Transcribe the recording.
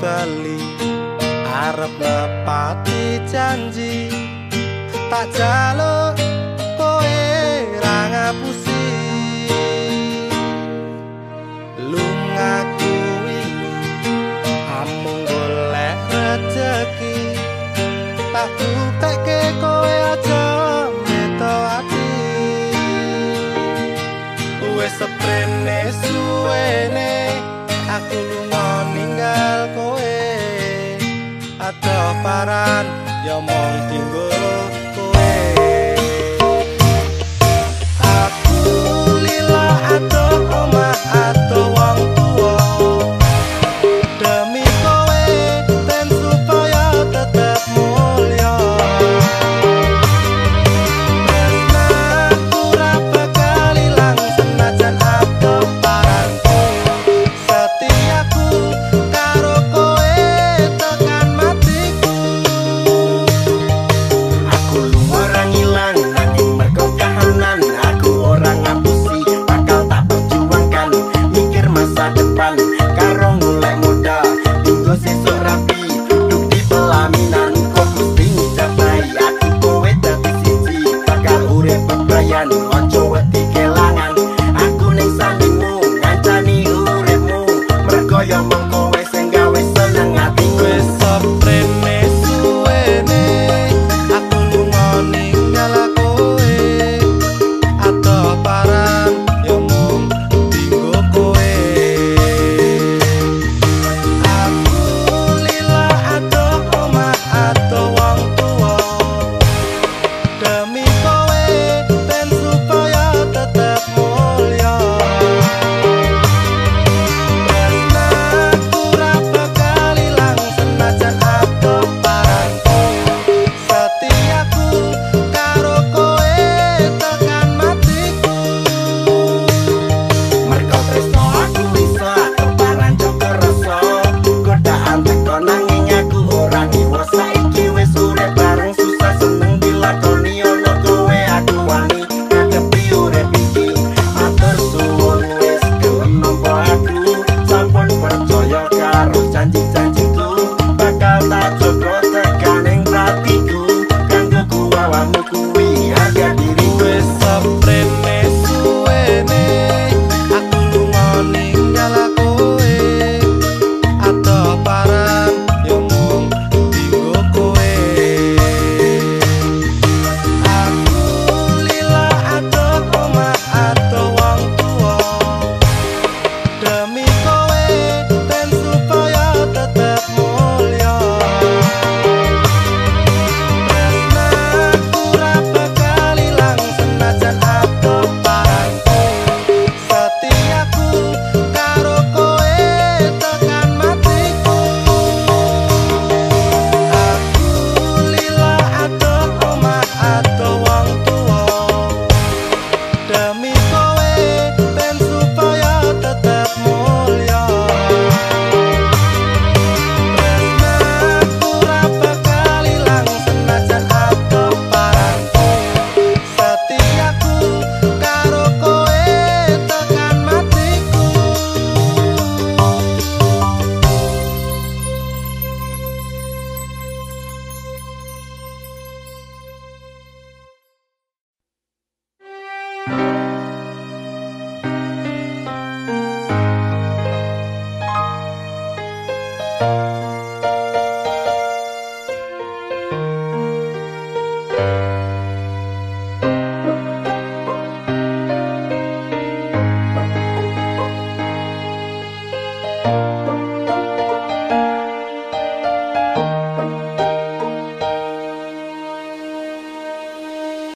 Bali arep lepati janji. Tak jaluk kowe ra ngapusi. Lungaku iki amung golek rejeki. Tak tutekke kowe aja meto ati. Seprene suwene aku lunga adoh paran ya mong tinggo one.